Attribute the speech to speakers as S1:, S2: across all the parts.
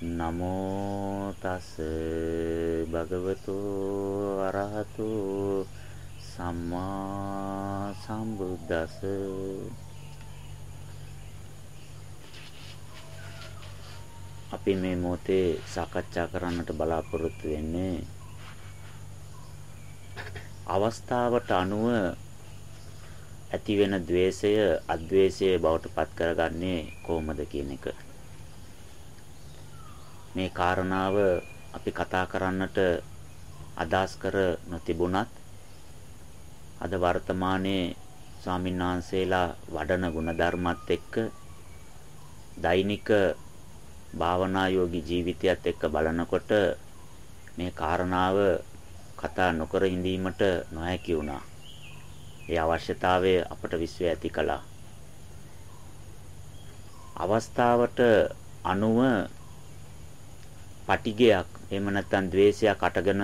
S1: නමෝ තස් භගවතු අරහතු සම්මා සම්බුද්දස අපි මේ මොහොතේ සාකච්ඡා කරන්නට බලාපොරොත්තු වෙන්නේ අවස්ථාවට අනුව ඇති වෙන द्वේෂය අද්වේෂය බවට පත් කරගන්නේ කොහොමද කියන එක. මේ කාරණාව අපි කතා කරන්නට අදහස් කර නොතිබුණත් අද වර්තමානයේ ස්වාමින්වහන්සේලා වඩන ಗುಣධර්මත් එක්ක දෛනික භාවනා යෝගී ජීවිතයත් එක්ක බලනකොට මේ කාරණාව කතා නොකර ඉඳීමට නොහැකි වුණා. ඒ අවශ්‍යතාවය අපට විශ්වය ඇති කළා. අවස්ථාවට අනුව පටිගයක් එහෙම නැත්නම් द्वේෂයක් අටගෙන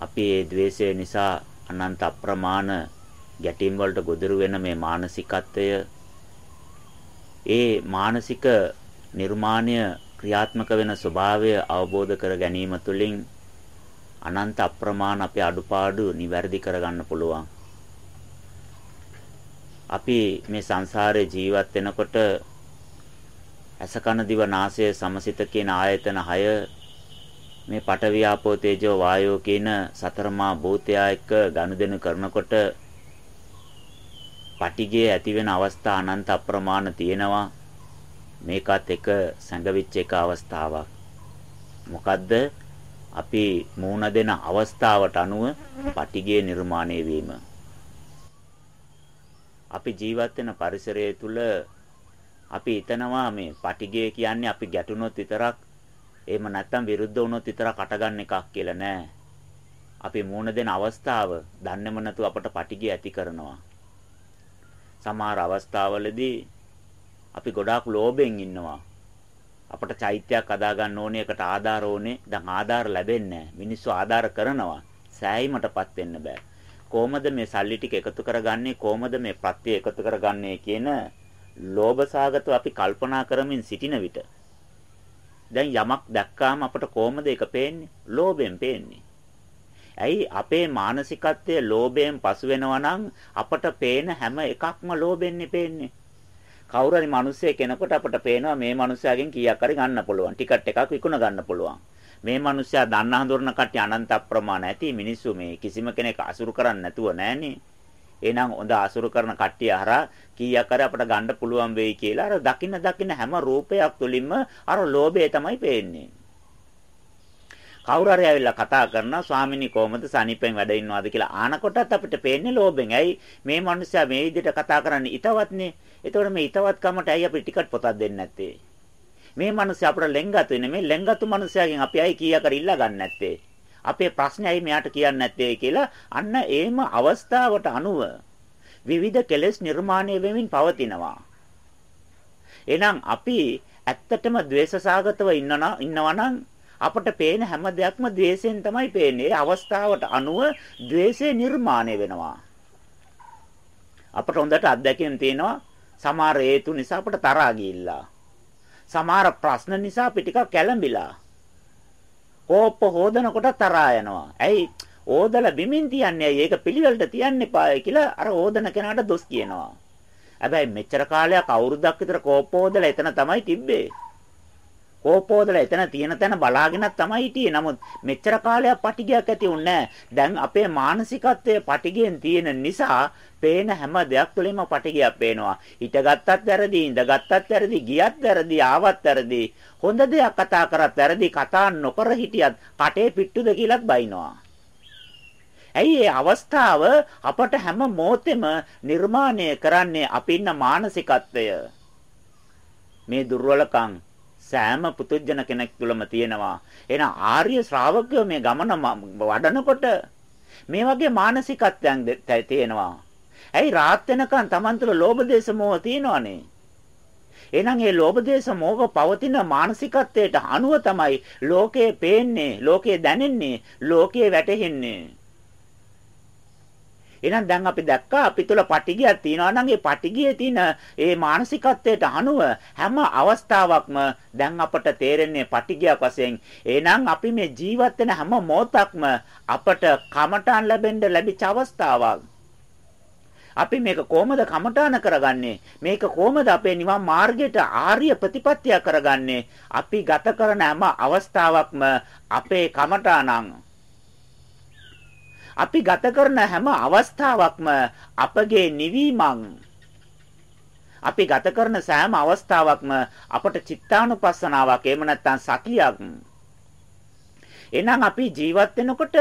S1: අපි ඒ द्वේෂය නිසා අනන්ත අප්‍රමාණ ගැටීම් වලට ගොදුරු වෙන මේ මානසිකත්වය. ඒ මානසික නිර්මාණය ක්‍රියාත්මක වෙන ස්වභාවය අවබෝධ කර ගැනීම තුළින් අනන්ත අප්‍රමාණ අපේ අඩුපාඩු නිවැරදි කරගන්න පුළුවන්. අපි මේ සංසාරේ ජීවත් වෙනකොට අසකන දිව නාසය සමසිත කියන ආයතන 6 මේ පඨවි ආපෝ තේජෝ වායෝ කියන සතරමා භූතයා එක්ක ගනුදෙනු කරනකොට පටිගයේ ඇති වෙන අවස්ථා අනන්ත අප්‍රමාණ තියෙනවා. මේකත් එක සංගවිච්ච එක අවස්ථාවක්. මොකද්ද? අපි මූණ දෙන අවස්ථාවට අනුව පටිගයේ නිර්මාණය වීම. අපි ජීවත් වෙන පරිසරය තුල අපි හිතනවා මේ පටිගය කියන්නේ අපි ගැටුනොත් විතරක් එහෙම නැත්නම් විරුද්ධ වුණොත් විතරක් අටගන්න එකක් කියලා නෑ. අපි මූණ දෙන අවස්ථාව දන්නේම නැතුව අපට පටිගය ඇති කරනවා. සමහර අවස්ථාවලදී අපි ගොඩාක් ලෝභෙන් ඉන්නවා. අපට චෛත්‍යයක් හදා ගන්න ඕනේ එකට ආධාර ඕනේ. දැන් ආධාර ලැබෙන්නේ මිනිස්සු ආධාර කරනවා. සෑයීමටපත් වෙන්න බෑ. කොහොමද මේ සල්ලි ටික එකතු කරගන්නේ කොහොමද මේ ප්‍රත්‍ය එකතු කරගන්නේ කියන ලෝභ සාගතව අපි කල්පනා කරමින් සිටින විට දැන් යමක් දැක්කාම අපට කොහොමද ඒක පේන්නේ? ලෝභයෙන් පේන්නේ. ඇයි අපේ මානසිකත්වයේ ලෝභයෙන් පසු වෙනවා නම් අපට පේන හැම එකක්ම ලෝභෙන්නේ පේන්නේ. කවුරු හරි මිනිස්සෙක් කෙනෙකුට අපට පේනවා මේ මිනිස්සයාගෙන් කීයක් හරි ගන්න පුළුවන්. ටිකට් එකක් විකුණ ගන්න පුළුවන්. මේ මිනිස්සයා දන්න හඳුරන කට්ටිය අනන්ත අප්‍රමාණ ඇති මිනිස්සු මේ කිසිම කෙනෙක් අසුරු කරන්නේ නැතුව නෑනේ. එහෙනම් හොඳ අසුරු කරන කට්ටිය හරහා කීයක් හරි අපට ගන්න පුළුවන් වෙයි කියලා අර දකින්න දකින්න හැම රූපයක් තුලින්ම අර ලෝභය තමයි පේන්නේ. කවුරු හරි ඇවිල්ලා කතා කරනවා ස්වාමිනී කොහමද සනීපෙන් වැඩ ඉන්නවද කියලා ආනකොටත් අපිට පේන්නේ ලෝභෙන්. ඇයි මේ මිනිස්සයා මේ විදිහට කතා කරන්නේ ිතවත්නේ. එතකොට මේ ිතවත්කමට ඇයි අපි ටිකට් පොතක් දෙන්නේ නැත්තේ? මේ මිනිස්සයා අපට ලෙන්ගතු වෙන්නේ මේ ලෙන්ගතු මිනිස්සයාගෙන් අපි අයි කීයක් හරි ඉල්ලා ගන්න නැත්තේ. අපේ ප්‍රශ්නේ ඇයි මෙයාට කියන්නේ නැත්තේ කියලා අන්න ඒම අවස්ථාවට අනුව විවිධ කෙලෙස් නිර්මාණය වෙමින් පවතිනවා. එහෙනම් අපි ඇත්තටම द्वेषසහගතව ඉන්නවා ඉන්නවනම් අපට පේන හැම දෙයක්ම द्वेषයෙන් තමයි පේන්නේ. අවස්ථාවට අනුව द्वेषය නිර්මාණය වෙනවා. අපට හොඳට අත්දැකීම් තියෙනවා. සමහර හේතු නිසා අපට තරහා ගිහිල්ලා. සමහර ප්‍රශ්න නිසා අපි ටිකක් කැළඹිලා. කෝප්ප හොදනකොට තරහා යනවා. ඇයි? ඕදලා බිමින් තියන්නේ ඇයි? ඒක පිළිවෙලට තියන්න එපායි කියලා අර ඕදන කෙනාට දොස් කියනවා. හැබැයි මෙච්චර කාලයක් අවුරුද්දක් විතර කෝප්ප හොදලා එතන තමයි තිබ්බේ. කෝපෝදලා එතන තියෙන තැන බලාගෙන තමයි හිටියේ. නමුත් මෙච්චර කාලයක් පටිගයක් ඇති වුණේ දැන් අපේ මානසිකත්වයේ පටිගයෙන් තියෙන නිසා පේන හැම දෙයක් තුළින්ම පටිගයක් පේනවා. හිටගත්තත් වැරදි, ඉඳගත්තත් වැරදි, ගියත් වැරදි, ආවත් වැරදි. හොඳ දෙයක් කතා කරත් වැරදි, කතා නොකර හිටියත් කටේ පිට්ටුද කියලාත් බයිනවා. ඇයි මේ අවස්ථාව අපට හැම මොහොතෙම නිර්මාණය කරන්නේ අපි ඉන්න මානසිකත්වය මේ දුර්වලකම් සෑම පුතුජන කෙනෙක් තුළම තියෙනවා. එහෙනම් ආර්ය ශ්‍රාවකයෝ මේ ගමන වඩනකොට මේ වගේ මානසිකත්වයන් තියෙනවා. ඇයි රාත් වෙනකන් Taman තුළ ලෝභ දේශ මොහ තියෙනවනේ. එහෙනම් මේ ලෝභ දේශ මොහ පවතින මානසිකත්වයට අනුව තමයි ලෝකය පේන්නේ, ලෝකය දැනෙන්නේ, ලෝකය වැටහෙන්නේ. එහෙනම් දැන් අපි දැක්කා අපි තුල පටිගියක් තියෙනවා නම් ඒ පටිගියේ තියෙන ඒ මානසිකත්වයට අනුව හැම අවස්ථාවකම දැන් අපට තේරෙන්නේ පටිගියක් වශයෙන්. එහෙනම් අපි මේ ජීවත් වෙන හැම මොහොතක්ම අපට කමටන් ලැබෙන්න ලැබිච්ච අවස්ථාවක්. අපි මේක කොහොමද කමඨාන කරගන්නේ? මේක කොහොමද අපේ නිවන් මාර්ගයට ආර්ය ප්‍රතිපත්තිය කරගන්නේ? අපි ගත කරන හැම අවස්ථාවක්ම අපේ කමඨානං අපි ගත කරන හැම අවස්ථාවක්ම අපගේ නිවීමක් අපි ගත කරන සෑම අවස්ථාවක්ම අපට චිත්තානුපස්සනාවක් එහෙම නැත්නම් සතියක් එහෙනම් අපි ජීවත් වෙනකොට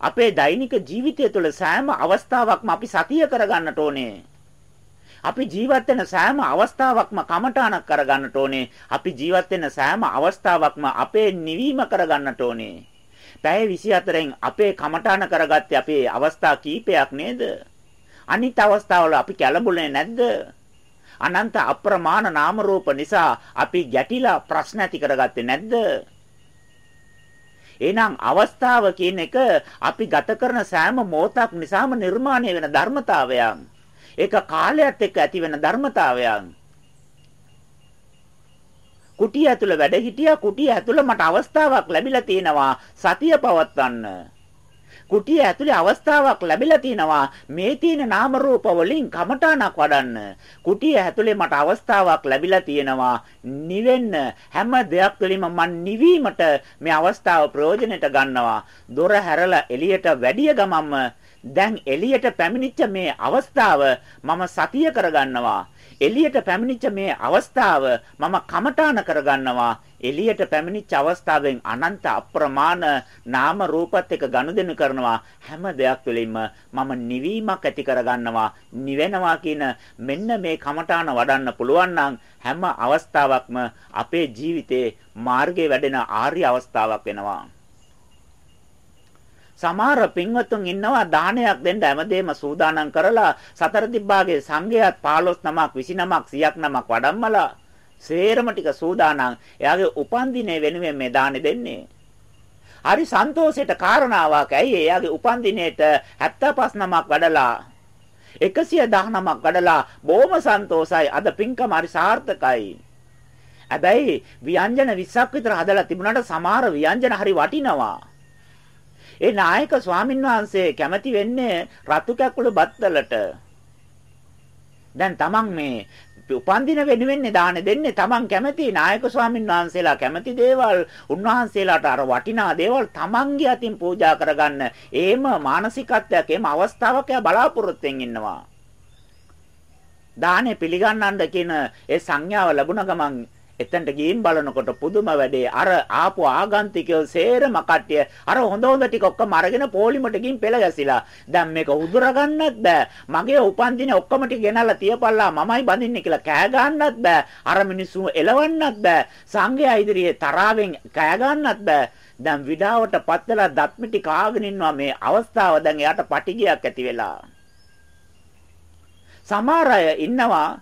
S1: අපේ දෛනික ජීවිතය තුළ සෑම අවස්ථාවක්ම අපි සතිය කරගන්නට ඕනේ අපි ජීවත් වෙන සෑම අවස්ථාවක්ම කමඨාණක් කරගන්නට ඕනේ. අපි ජීවත් වෙන සෑම අවස්ථාවක්ම අපේ නිවීම කරගන්නට ඕනේ. පැය 24න් අපේ කමඨාන කරගත්තේ අපේ අවස්ථා කීපයක් නේද? අනිත් අවස්ථාවල අපි කැළඹුණේ නැද්ද? අනන්ත අප්‍රමාණ නාම රූප නිසා අපි ගැටිලා ප්‍රශ්න ඇති කරගත්තේ නැද්ද? එහෙනම් අවස්ථාව කියන එක අපි ගත කරන සෑම මොහොතක් නිසාම නිර්මාණය වෙන ධර්මතාවයක්. ඒක කාලයත් එක්ක ඇති වෙන ධර්මතාවයක්. කුටිය ඇතුළ වැඩ හිටියා කුටිය ඇතුළ මට අවස්ථාවක් ලැබිලා තියෙනවා සතිය පවත්වන්න. කුටිය ඇතුලේ අවස්ථාවක් ලැබිලා තිනවා මේ තියෙන නාම රූප වලින් කමඨාණක් වඩන්න. කුටිය ඇතුලේ මට අවස්ථාවක් ලැබිලා තියෙනවා නිවෙන්න හැම දෙයක් තුළින්ම මන් නිවීමට මේ අවස්ථාව ප්‍රයෝජනෙට ගන්නවා. දොර හැරලා එළියට වැඩිය ගමම්ම දැන් එළියට පැමිණිච්ච මේ අවස්ථාව මම සතිය කරගන්නවා. එළියට පැමිණිච්ච මේ අවස්ථාව මම කමඨාන කරගන්නවා. එළියට පැමිණිච්ච අවස්ථාවෙන් අනන්ත අප්‍රමාණ නාම රූපත් එක්ක ගනුදෙනු කරනවා. හැම දෙයක් තුළින්ම මම නිවීමක් ඇති කරගන්නවා නිවෙනවා කියන මෙන්න මේ කමඨාන වඩන්න පුළුවන් නම් හැම අවස්ථාවක්ම අපේ ජීවිතේ මාර්ගයේ වැඩෙන ආර්ය අවස්ථාවක් වෙනවා. සමහර පින්වතුන් ඉන්නවා දානයක් දෙන්න හැමදේම සූදානම් කරලා සතර දිබ්බාගේ සංඝයාත් 15 නමක් 20 නමක් 100ක් නමක් වඩම්මලා සේරම ටික සූදානම්. එයාගේ උපන්දිනේ වෙනුවෙන් මේ දානෙ දෙන්නේ. හරි සන්තෝෂයට කාරණාවක් ඇයි? එයාගේ උපන්දිනේට 75 නමක් වඩලා 119ක් වඩලා බොහොම සන්තෝසයි අද පින්කම හරි සාර්ථකයි. හැබැයි ව්‍යංජන 20ක් විතර හදලා තිබුණාට සමහර ව්‍යංජන හරි වටිනවා. ඒ නායක ස්වාමින් වහන්සේ කැමති වෙන්නේ රතු කැකුළු බත්තලට. දැන් තමන් මේ උපන්දින වෙනුවෙන්නේ දාන දෙන්නේ තමන් කැමති නායක ස්වාමින් වහන්සේලා කැමති දේවල් උන්වහන්සේලාට අර වටිනා දේවල් තමන්ගේ අතින් පූජා කරගන්න එහෙම මානසිකත්වයක් එහෙම අවස්ථාවක් එයා බලාපොරොත්තුෙන් ඉන්නවා දානේ පිළිගන්නන්න කියන ඒ සංඥාව ලැබුණ ගමන් එතනට ගිහින් බලනකොට පුදුම වැඩේ. අර ආපු ආගන්තිකයෝ සේරම කට්ටිය අර හොඳ හොඳ ටික ඔක්කොම අරගෙන පොලිමට ගිහින් පෙළ ගැසිලා. දැන් මේක උදුර ගන්නත් බෑ. මගේ උපන්දිනේ ඔක්කොම ටික ගෙනල්ලා තියපල්ලා මමයි බඳින්නේ කියලා කෑ ගන්නත් බෑ. අර මිනිස්සු එලවන්නත් බෑ. සංඝයා ඉදිරියේ තරාවෙන් කෑ ගන්නත් බෑ. දැන් විඩාවට පත් වෙලා දත් මිටි කාගෙන ඉන්නවා මේ අවස්ථාව. දැන් එයාට පටිගියක් ඇති වෙලා. සමහර අය ඉන්නවා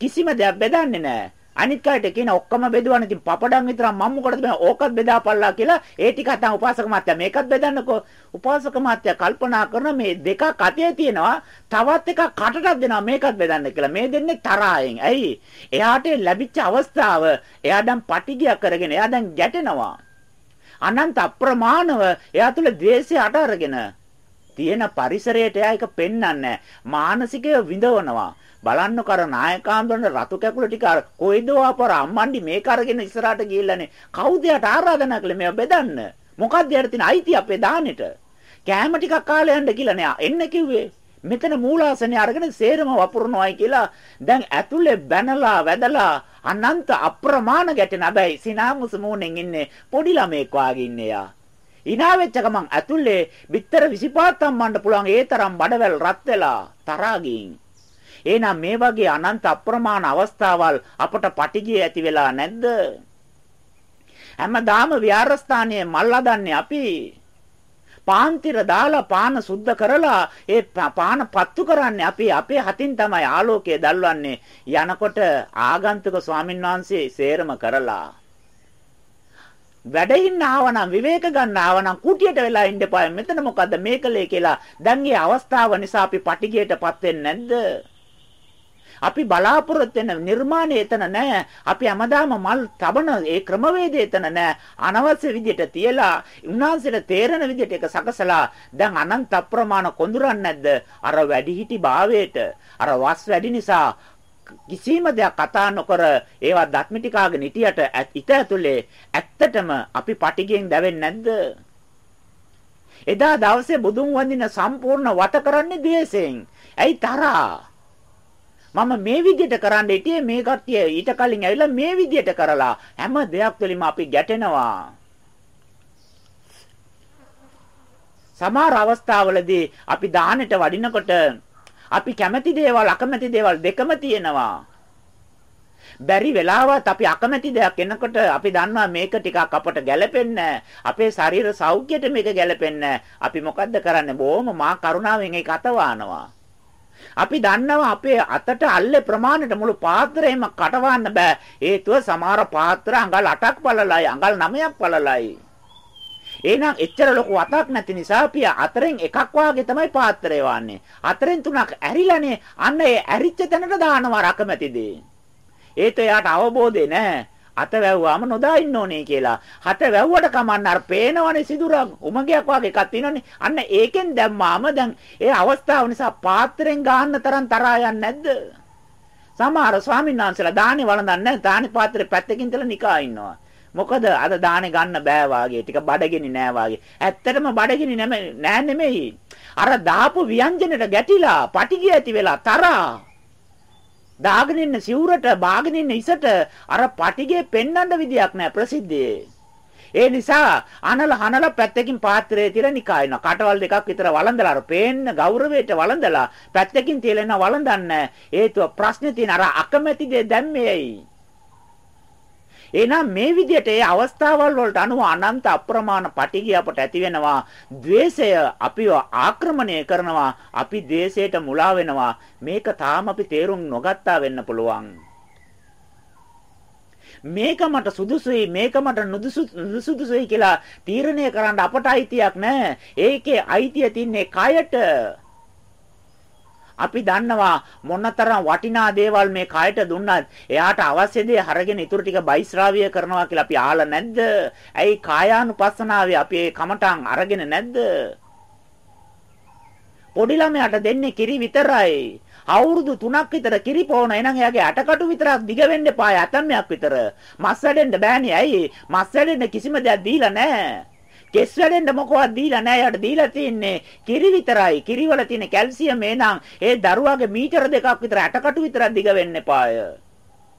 S1: කිසිම දෙයක් බෙදන්නේ නැහැ අනිත් කයට කියන ඔක්කොම බෙදුවා ඉතින් පපඩම් විතරක් මම මොකටද බෑ. ඕකත් බෙදාපල්ලා කියලා ඒ ටික අතන් උපාසක මාත්‍යා මේකත් බෙදන්නකෝ. උපාසක මාත්‍යා කල්පනා කරන මේ දෙකක් අතේ තියෙනවා තවත් එකක් කටටත් දෙනවා මේකත් බෙදන්න කියලා. මේ දෙන්නේ තරහින් ඇයි? එයාට ලැබිච්ච අවස්ථාව එයා දැන් පටිගියක් කරගෙන එයා දැන් ගැටෙනවා. අනන්ත අප්‍රමාණව එයා තුල ද්වේෂය අට අරගෙන තියෙන පරිසරයට එයා එක පෙන්වන්නේ මානසිකව විඳවනවා. බලන්නකො අර නායකාම්බරන රතු කැකුල ටික අර කොයිද ආපර අම්මන්ඩි මේක අරගෙන ඉස්සරහට ගිහිල්ලානේ. කවුද යට ආරාධනා කළේ මේව බෙදන්න? මොකක්ද යට තියෙන අයිති අපේ දානෙට? කෑම ටිකක් කාලේ යන්න කියලා නෑ එන්න කිව්වේ. මෙතන මූලාසනේ අරගෙන සේරම වපුරනවායි කියලා. දැන් ඇතුලේ බැනලා වැදලා අනන්ත අප්‍රමාණ ගැටෙන. හැබැයි සිනාමුස මූණෙන් ඉන්නේ පොඩි ළමෙක් වාගේ ඉන්නේ යා. ඉනා වෙච්ච ගමන් ඇතුලේ බිත්තර 25ක් අම්මන්න පුළුවන් ඒ තරම් බඩවැල් රත් වෙලා තරහා ගින් එහෙනම් මේ වගේ අනන්ත අප්‍රමාණ අවස්ථාවල් අපට පටිගිය ඇති වෙලා නැද්ද? හැමදාම විහාරස්ථානයේ මල් හදන්නේ අපි. පාන්තිර දාලා පාන සුද්ධ කරලා ඒ පාන පත්තු කරන්නේ අපි අපේ හතින් තමයි ආලෝකය දැල්වන්නේ යනකොට ආගන්තුක ස්වාමින් වහන්සේ සේරම කරලා වැඩ ඉන්න ආවනම් විවේක ගන්න ආවනම් කුටියට වෙලා ඉන්න එපා. මෙතන මොකද්ද මේකලේ කියලා. දැන් මේ අවස්ථාව නිසා අපි පටිගයටපත් වෙන්නේ නැද්ද? අපි බලාපොරොත්තු වෙන නිර්මාණය එතන නැහැ. අපි හැමදාම මල් තබන ඒ ක්‍රමවේදය එතන නැහැ. අනවශ්‍ය විදිහට තියලා උන්වහන්සේට තේරෙන විදිහට ඒක සකසලා දැන් අනන්ත අප්‍රමාණ කොඳුරන්නේ නැද්ද? අර වැඩිහිටි භාවයට අර වස් වැඩි නිසා කිසිම දෙයක් කතා නොකර ඒවා දත්මිටිකාගෙන හිටියට ඉත ඇතුලේ ඇත්තටම අපි පටිගෙන් දැවෙන්නේ නැද්ද? එදා දවසේ බුදුන් වඳින සම්පූර්ණ වත කරන්නේ द्वේෂයෙන්. ඇයි තරහා? මම මේ විදිහට කරන්න හිටියේ මේ කට්ටිය ඊට කලින් ඇවිල්ලා මේ විදිහට කරලා හැම දෙයක් තුළින්ම අපි ගැටෙනවා. සමහර අවස්ථාවලදී අපි දාහනට වඩිනකොට අපි කැමති දේවල් අකමැති දේවල් දෙකම තියෙනවා. බැරි වෙලාවත් අපි අකමැති දෙයක් එනකොට අපි දන්නවා මේක ටිකක් අපට ගැළපෙන්නේ අපේ ශරීර සෞඛ්‍යයට මේක ගැළපෙන්නේ අපි මොකද්ද කරන්නේ? බොහොම මා කරුණාවෙන් ඒක අතවානවා. අපි දන්නවා අපේ අතට අල්ලේ ප්‍රමාණයට මුළු පාත්‍රයම කටවන්න බෑ. හේතුව සමහර පාත්‍ර අඟල් 8ක් පළලයි අඟල් 9ක් පළලයි. එහෙනම් එච්චර ලොකු වතක් නැති නිසා අපි අතරෙන් එකක් වාගේ තමයි පාත්‍රය වන්නේ. අතරෙන් තුනක් ඇරිලානේ. අන්න ඒ ඇරිච්ච තැනට දානවා රකමැතිදී. ඒත් එයාට අවබෝධේ නැහැ. අත වැව්වාම නොදා ඉන්න ඕනේ කියලා. හත වැව්වට කමන්න අර පේනවනේ සිදුරක් උමගයක් වගේ එකක් තියෙනවනේ. අන්න ඒකෙන් දැම්මාම දැන් ඒ අවස්ථාව නිසා පාත්‍රෙන් ගන්න තරම් තරහා යන්නේ නැද්ද? සමහර ස්වාමීන් වහන්සේලා දානේ වළඳන්නේ නැහැ. දානේ පාත්‍රේ පැත්තකින් තියලා නිකා ඉන්නවා. මොකද අද දානේ ගන්න බෑ වාගේ ටික බඩගිනි නෑ වාගේ. ඇත්තටම බඩගිනි නෑ නෙමෙයි. අර දාපු ව්‍යංජනෙට ගැටිලා පටිගිය ඇති වෙලා තරහා දාගෙන ඉන්න සිවුරට බාගෙන ඉන්න ඉසට අර පටිගේ පෙන්වන්න විදියක් නැහැ ප්‍රසිද්ධියේ. ඒ නිසා අනල හනල පැත්තකින් පාත්‍රයේ තියලා නිකායන කටවල් දෙකක් විතර වළඳලා අර පේන්න ගෞරවයට වළඳලා පැත්තකින් තියලා එන වළඳන්න හේතුව ප්‍රශ්නේ තියෙන අර අකමැති දේ දැම්මේයි එහෙනම් මේ විදිහට ඒ අවස්ථාවල් වලට අනුව අනන්ත අප්‍රමාණ පටිගිය අපට ඇති වෙනවා. द्वේෂය අපිව ආක්‍රමණය කරනවා. අපි द्वේෂයට මුලා වෙනවා. මේක තාම අපි තේරුම් නොගත්තා වෙන්න පුළුවන්. මේක මට සුදුසුයි මේක මට නුදුසුසුයි කියලා තීරණය කරන්න අපට අයිතියක් නැහැ. ඒකේ අයිතිය තින්නේ කයට. අපි දන්නවා මොනතරම් වටිනා දේවල් මේ කයට දුන්නත් එයාට අවශ්‍ය දේ අරගෙන ඊටු ටික බයිස්රාවිය කරනවා කියලා අපි ආලා නැද්ද? ඇයි කායානුපස්සනාවේ අපි ඒ කමටන් අරගෙන නැද්ද? පොඩි ළමයාට දෙන්නේ කිරි විතරයි. අවුරුදු 3ක් විතර කිරි පොවන එහෙනම් එයාගේ ඇටකටු විතරක් දිග වෙන්න එපා ඇතම්යක් විතර. මස් වැඩෙන්න බෑනේ. ඇයි? මස් වැඩෙන්න කිසිම දෙයක් දීලා නැහැ. කෙස් වැඩෙන්න මොකවත් දීලා නැහැ. යාට දීලා තින්නේ කිරි විතරයි. කිරිවල තියෙන කැල්සියම් එනං ඒ දරුවාගේ මීටර දෙකක් විතර ඇටකටු විතරක් දිග වෙන්න එපාය.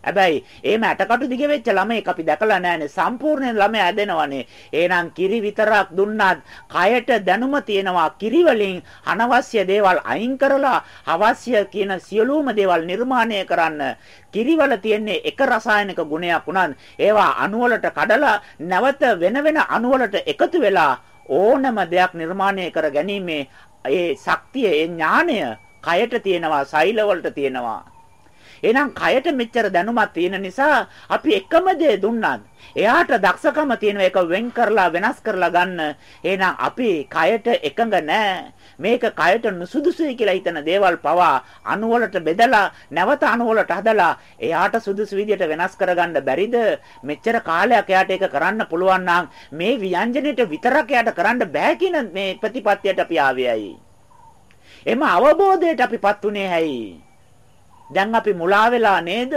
S1: හැබැයි එහෙම ඇටකටු දිග වෙච්ච ළමයෙක් අපි දැකලා නැහැනේ. සම්පූර්ණ ළමයා ඇදෙනවනේ. එහෙනම් කිරි විතරක් දුන්නත් කයට දැනුම තියෙනවා. කිරි වලින් අනවශ්‍ය දේවල් අයින් කරලා අවශ්‍ය කියන සියලුම දේවල් නිර්මාණය කරන්න. කිරිවල තියෙන්නේ එක රසායනික ගුණයක් උනත් ඒවා අණු වලට කඩලා නැවත වෙන වෙන අණු වලට එකතු වෙලා ඕනම දෙයක් නිර්මාණය කර ගැනීමේ ඒ ශක්තිය ඒ ඥාණය කයට තියෙනවා සෛල වලට තියෙනවා එහෙනම් කයට මෙච්චර දැනුමක් තියෙන නිසා අපි එකම දේ දුන්නත් එයාට දක්ෂකම තියෙන එක වෙන් කරලා වෙනස් කරලා ගන්න. එහෙනම් අපි කයට එකඟ නැහැ. මේක කයට නුසුදුසුයි කියලා හිතන දේවල් පවා අණුවලට බෙදලා නැවත අණුවලට හදලා එයාට සුදුසු විදියට වෙනස් කරගන්න බැරිද? මෙච්චර කාලයක් එයාට ඒක කරන්න පුළුවන් නම් මේ ව්‍යංජනෙට විතරක් එයාට කරන්න බෑ කියන මේ ප්‍රතිපත්තියට අපි ආවේයයි. එම අවබෝධයට අපිපත් උනේ ඇයි? දැන් අපි මුලා වෙලා නේද?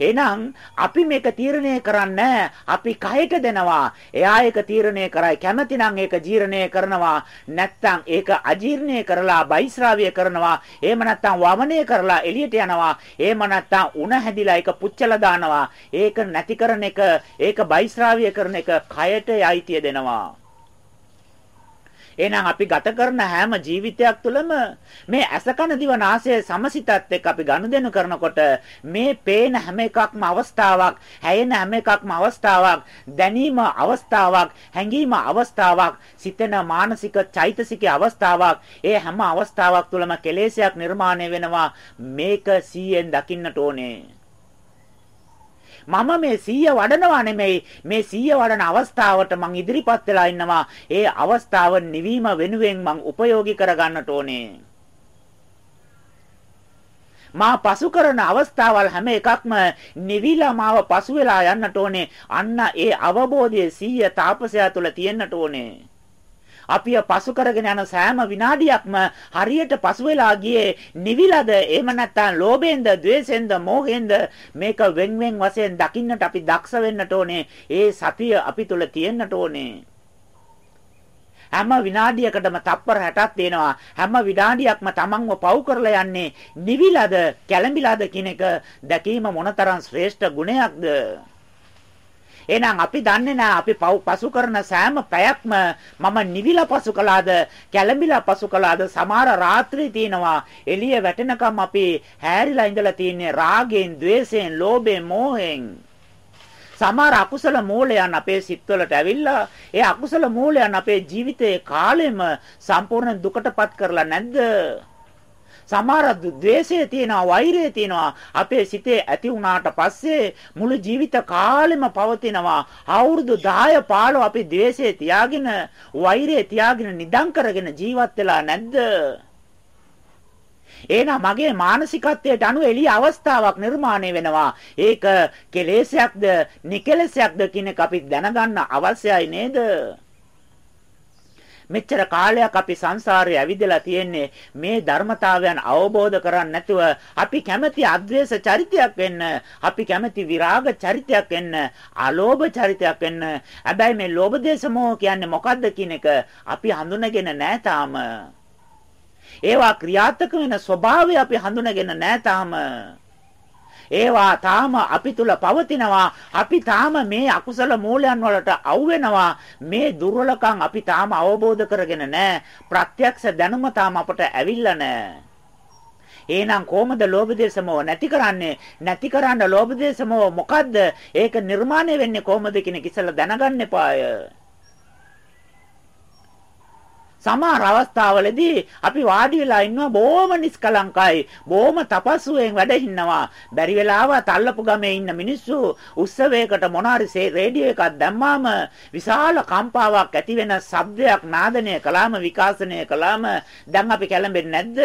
S1: එහෙනම් අපි මේක තීරණය කරන්නේ අපි කයට දෙනවා. එයා ඒක තීරණය කරයි. කැමතිනම් ඒක ජීර්ණය කරනවා. නැත්නම් ඒක අජීර්ණය කරලා බයිස්රාවිය කරනවා. එහෙම නැත්නම් වමනය කරලා එළියට යනවා. එහෙම නැත්නම් උණ හැදිලා ඒක පුච්චලා දානවා. ඒක නැති කරන එක, ඒක බයිස්රාවිය කරන එක කයට යයිතිය දෙනවා. එහෙනම් අපි ගත කරන හැම ජීවිතයක් තුළම මේ අසකන දිව නාසය සමසිතත් එක්ක අපි ගනුදෙනු කරනකොට මේ පේන හැම එකක්ම අවස්ථාවක්, හැයෙන හැම එකක්ම අවස්ථාවක්, දැනීම අවස්ථාවක්, හැඟීම අවස්ථාවක්, සිතන මානසික චෛතසිකේ අවස්ථාවක්. ඒ හැම අවස්ථාවක් තුළම කෙලෙසයක් නිර්මාණය වෙනවා. මේක 100ෙන් දකින්නට ඕනේ. මම මේ සීය වඩනවා නෙමෙයි. මේ සීය වඩන අවස්ථාවට මං ඉදිරිපත් වෙලා ඉන්නවා. ඒ අවස්ථාව නිවීම වෙනුවෙන් මං උපයෝගී කරගන්නට ඕනේ. මා පසු කරන අවස්ථාවල් හැම එකක්ම නිවිලා මාව පසු වෙලා යන්නට ඕනේ. අන්න ඒ අවබෝධයේ සීය තාපසයා තුළ තියෙන්නට ඕනේ. අපිය පසු කරගෙන යන සෑම විනාඩියක්ම හරියට පසු වෙලා ගියේ නිවිලද එහෙම නැත්නම් ලෝභයෙන්ද ద్వේෂයෙන්ද මෝහයෙන්ද මේක වෙන් වෙන් වශයෙන් දකින්නට අපි දක්ෂ වෙන්නට ඕනේ. ඒ සතිය අපි තුල තියෙන්නට ඕනේ. හැම විනාඩියකටම තප්පර 60ක් තියෙනවා හැම විනාඩියක්ම තමන්ව පව් කරලා යන්නේ නිවිලද කැළඹිලාද කියන එක දැකීම මොනතරම් ශ්‍රේෂ්ඨ ගුණයක්ද? එහෙනම් අපි දන්නේ නැහැ අපි පසු කරන සෑම පැයක්ම මම නිවිලා පසු කළාද කැළඹිලා පසු කළාද සමහර රාත්‍රී තියෙනවා. එළිය වැටෙනකම් අපි හැරිලා ඉඳලා තින්නේ රාගෙන්, ద్వේෂයෙන්, ලෝභයෙන්, මෝහයෙන්. සමහර අකුසල මූලයන් අපේ සිත්වලට ඇවිල්ලා ඒ අකුසල මූලයන් අපේ ජීවිතයේ කාලෙම සම්පූර්ණ දුකටපත් කරලා නැද්ද? සමහර ද්වේෂය තියෙනවා වෛරය තියෙනවා අපේ සිතේ ඇති වුණාට පස්සේ මුළු ජීවිත කාලෙම පවතිනවා අවුරුදු 10 15 අපි ද්වේෂය තියාගෙන වෛරය තියාගෙන නිදන් කරගෙන ජීවත් වෙලා නැද්ද එහෙනම් මගේ මානසිකත්වයට අනුව එළිය අවස්ථාවක් නිර්මාණය වෙනවා. ඒක කෙලෙසයක්ද, නිකලෙසයක්ද කියන එක අපි දැනගන්න අවශ්‍යයි නේද? මෙච්චර කාලයක් අපි සංසාරේ ඇවිදලා තියෙන්නේ මේ ධර්මතාවයන් අවබෝධ කරන්නේ නැතුව අපි කැමති අද්වේෂ චරිතයක් වෙන්න අපි කැමති විරාග චරිතයක් වෙන්න අලෝභ චරිතයක් වෙන්න. හැබැයි මේ ලෝභ දේශ මොහ කියන්නේ මොකද්ද කියන එක අපි හඳුනගෙන නැහැ තාම ඒවා ක්‍රියාත්මක වෙන ස්වභාවය අපි හඳුනගෙන නැහැ තාම ඒවා තාම අපි තුල පවතිනවා. අපි තාම මේ අකුසල මූලයන් වලට අවුවෙනවා. මේ දුර්වලකම් අපි තාම අවබෝධ කරගෙන නැහැ. ප්‍රත්‍යක්ෂ දැනුම තාම අපට ඇවිල්ලා නැහැ. එහෙනම් කොහොමද ලෝභ දේශමෝ නැති කරන්නේ? නැති කරන්න ලෝභ දේශමෝ මොකද්ද? ඒක නිර්මාණය වෙන්නේ කොහොමද කියන එක ඉස්සෙල්ලා දැනගන්න එපාය. සමහර අවස්ථාවලදී අපි වාඩි වෙලා ඉන්නවා බොහොම නිස්කලංකයි බොහොම තපස්සුවෙන් වැඩ ඉන්නවා. බැරි වෙලාවත් අල්ලපු ගමේ ඉන්න මිනිස්සු උත්සවයකට මොනාරි රේඩියෝ එකක් දැම්මාම විශාල කම්පාවක් ඇති වෙන ශබ්දයක් නාදනය කළාම විකාශනය කළාම දැන් අපි කැළඹෙන්නේ නැද්ද?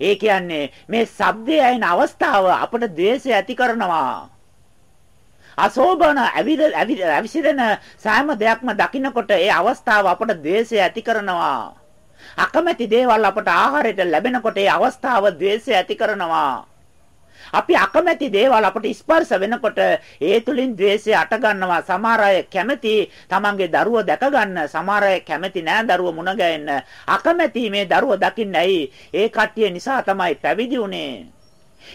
S1: ඒ කියන්නේ මේ ශබ්දය ඇහෙන අවස්ථාව අපට ද්වේෂය ඇති කරනවා. අශෝභන අවිසිරෙන සෑම දෙයක්ම දකින්නකොට ඒ අවස්ථාව අපට ද්වේෂය ඇති කරනවා. අකමැති දේවල් අපට ආහාරයට ලැබෙනකොට ඒ අවස්ථාව ද්වේෂය ඇති කරනවා. අපි අකමැති දේවල් අපට ස්පර්ශ වෙනකොට ඒ තුලින් ද්වේෂය අට ගන්නවා සමහර අය කැමති තමන්ගේ දරුව දැක ගන්න සමහර අය කැමති නෑ දරුව මුණ ගැහෙන්න අකමැති මේ දරුව දකින්න ඇයි ඒ කට්ටිය නිසා තමයි පැවිදි උනේ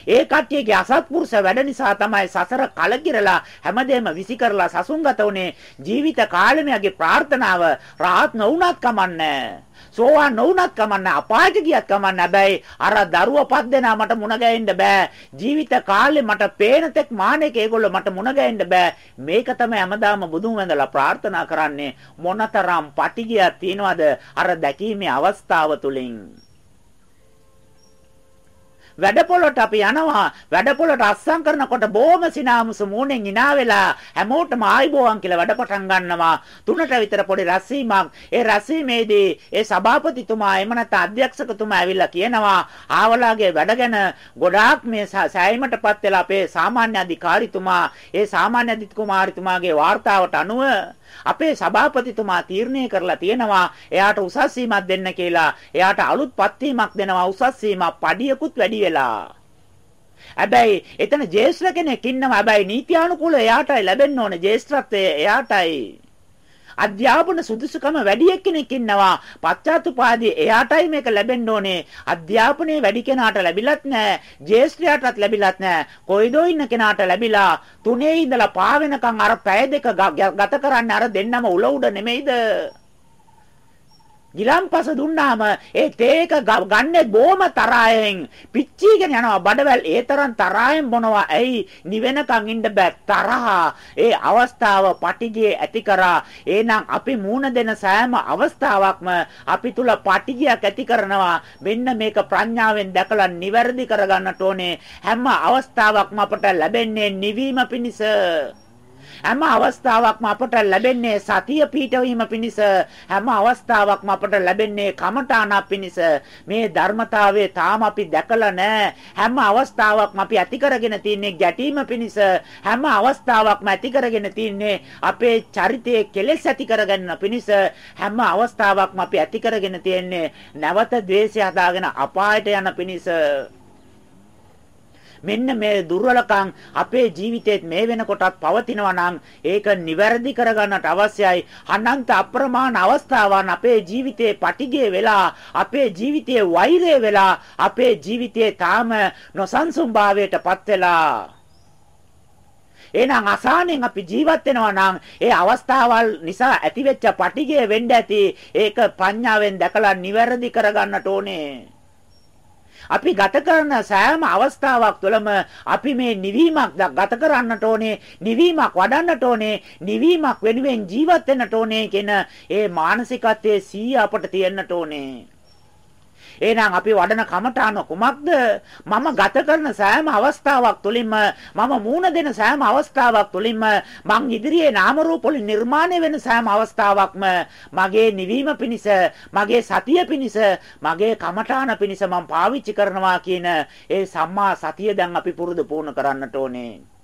S1: ඒ කට්ටියගේ අසත්පුරුෂ වැඩ නිසා තමයි සසර කලකිරලා හැමදේම විසි කරලා සසුන්ගත උනේ. ජීවිත කාලෙමගේ ප්‍රාර්ථනාව රාහත් නොවුනත් කමන්නේ. සෝවාන් නොවුනත් කමන්නේ අපායට ගියත් කමන්නේ. හැබැයි අර දරුව පස් දෙනා මට මුණ ගැහෙන්න බෑ. ජීවිත කාලේ මට පේන තෙක් මානෙක ඒගොල්ලෝ මට මුණ ගැහෙන්න බෑ. මේක තමයි හැමදාම බුදුන් වැඳලා ප්‍රාර්ථනා කරන්නේ. මොනතරම් පටිගියක් තියනවද? අර දැකීමේ අවස්ථාව තුලින්. වැඩපොළට අපි යනවා. වැඩපොළට අස්සම් කරනකොට බොහොම සිනාමුසු මූණෙන් hina වෙලා හැමෝටම ආයිබෝවන් කියලා වැඩ පටන් ගන්නවා. තුනට විතර පොඩි රැස්වීමක්. ඒ රැස්වීමේදී ඒ සභාපතිතුමා එම නැත්නම් අධ්‍යක්ෂකතුමා ඇවිල්ලා කියනවා ආවලාගේ වැඩ ගැන ගොඩාක් මේ සෑයීමටපත් වෙලා අපේ සාමාන්‍ය අධිකාරිතුමා ඒ සාමාන්‍ය අධිකුමාරිතුමාගේ වාර්තාවට අනුව අපේ සභාපතිතුමා තීරණය කරලා තියෙනවා එයාට උසස් වීමක් දෙන්න කියලා. එයාට අලුත් පත්වීමක් දෙනවා උසස් වීමක් පඩියකුත් වැඩි වෙලා. හැබැයි එතන ජේෂ්ඨ කෙනෙක් ඉන්නවා. හැබැයි නීත්‍යානුකූල එයාටයි ලැබෙන්න ඕනේ ජේෂ්ඨත්වය එයාටයි. අධ්‍යාපන සුදුසුකම වැඩි එක්කෙනෙක් ඉන්නවා. පශ්චාත්තුපාදී එයාටයි මේක ලැබෙන්න ඕනේ. අධ්‍යාපනයේ වැඩි කෙනාට ලැබිලත් නැහැ. ජේෂ්ඨයාටත් ලැබිලත් නැහැ. කොයිදෝ ඉන්න කෙනාට ලැබිලා තුනේ ඉඳලා පහ වෙනකන් අර පැය දෙක ගත කරන්නේ අර දෙන්නම උල උඩ නෙමෙයිද? ගිලම්පස දුන්නාම ඒ තේක ගන්නේ බොහොම තරහෙන්. පිච්චීගෙන යනවා බඩවැල්. ඒ තරම් තරහෙන් බොනවා. ඇයි? නිවෙනකන් ඉන්න බෑ. තරහා. ඒ අවස්ථාව පටිගියේ ඇති කරා. එහෙනම් අපි මූණ දෙන සෑම අවස්ථාවක්ම අපි තුල පටිගියක් ඇති කරනවා. මෙන්න මේක ප්‍රඥාවෙන් දැකලා නිවැරදි කරගන්නට ඕනේ. හැම අවස්ථාවක්ම අපට ලැබෙන්නේ නිවීම පිණිස. හැම අවස්ථාවක්ම අපට ලැබෙන්නේ සතිය පීඨවීම පිණිස හැම අවස්ථාවක්ම අපට ලැබෙන්නේ කමඨාන පිණිස. මේ ධර්මතාවය තාම අපි දැකලා නැහැ. හැම අවස්ථාවක්ම අපි ඇති කරගෙන තින්නේ ගැටීම පිණිස. හැම අවස්ථාවක්ම ඇති කරගෙන තින්නේ අපේ චරිතයේ කෙලෙස් ඇති කරගන්න පිණිස. හැම අවස්ථාවක්ම අපි ඇති කරගෙන තින්නේ නැවත ද්වේෂය හදාගෙන අපායට යන පිණිස. මෙන්න මේ දුර්වලකම් අපේ ජීවිතේත් මේ වෙනකොටත් පවතිනවා නම් ඒක නිවැරදි කරගන්නට අවශ්‍යයි. අනන්ත අප්‍රමාණ අවස්ථාවන් අපේ ජීවිතේ පටිගය වෙලා අපේ ජීවිතයේ වෛරය වෙලා අපේ ජීවිතේ තාම නොසන්සුන්භාවයටපත් වෙලා. එහෙනම් අසහනෙන් අපි ජීවත් වෙනවා නම් ඒ අවස්ථාවල් නිසා ඇතිවෙච්ච පටිගය වෙන්න ඇති. ඒක පඤ්ඤාවෙන් දැකලා නිවැරදි කරගන්නට ඕනේ. අපි ගත කරන සෑම අවස්ථාවක් තුළම අපි මේ නිවීමක් ගත කරන්නට ඕනේ නිවීමක් වඩන්නට ඕනේ නිවීමක් වෙනුවෙන් ජීවත් වෙන්නට ඕනේ කියන ඒ මානසිකත්වයේ සීය අපට තියෙන්නට ඕනේ. එහෙනම් අපි වඩන කමඨාන කුමක්ද? මම ගත කරන සෑම අවස්ථාවක් තුළින්ම මම මූණ දෙන සෑම අවස්ථාවක් තුළින්ම මං ඉදිරියේ නාම රූප වලින් නිර්මාණය වෙන සෑම අවස්ථාවක්ම මගේ නිවීම පිණිස, මගේ සතිය පිණිස, මගේ කමඨාන පිණිස මම පාවිච්චි කරනවා කියන ඒ සම්මා සතිය දැන් අපි පුරුදු පුහුණු කරන්නට ඕනේ.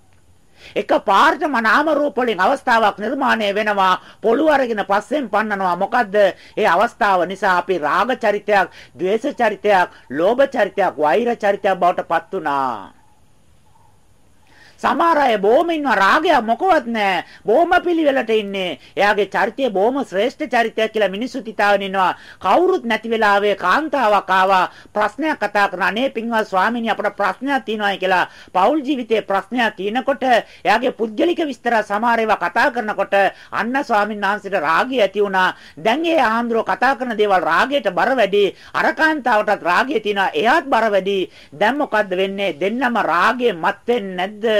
S1: එක පාර්ශ්ව නාම රූප වලින් අවස්ථාවක් නිර්මාණය වෙනවා. පොළු අරගෙන පස්සෙන් පන්නනවා. මොකද්ද? ඒ අවස්ථාව නිසා අපි රාග චරිතයක් ද්වේෂ චරිතයක් ලෝභ චරිතයක් වෛර චරිතයක් බවට පත් වුණා. සමහර අය බොහොම ඉන්නවා රාගය මොකවත් නැහැ. බොහොම පිළිවෙලට ඉන්නේ. එයාගේ චරිතය බොහොම ශ්‍රේෂ්ඨ චරිතයක් කියලා මිනිස්සු හිතාගෙන ඉන්නවා. කවුරුත් නැති වෙලාවේ කාන්තාවක් ආවා ප්‍රශ්නයක් කතා කරන අනේ පින්වත් ස්වාමීනි අපට ප්‍රශ්නයක් තියෙනවායි කියලා. පෞල් ජීවිතයේ ප්‍රශ්නයක් තියෙනකොට එයාගේ පුද්ගලික විස්තර සමහර ඒවා කතා කරනකොට අන්න ස්වාමීන් වහන්සේට රාගය ඇති වුණා. දැන් ඒ ආන්දරෝ කතා කරන දේවල් රාගයට බර වැඩි. අර කාන්තාවටත් රාගය තියෙනවා. එයාත් බර වැඩි. දැන් මොකද්ද වෙන්නේ? දෙන්නම රාගයෙන් මත් වෙන්නේ නැද්ද?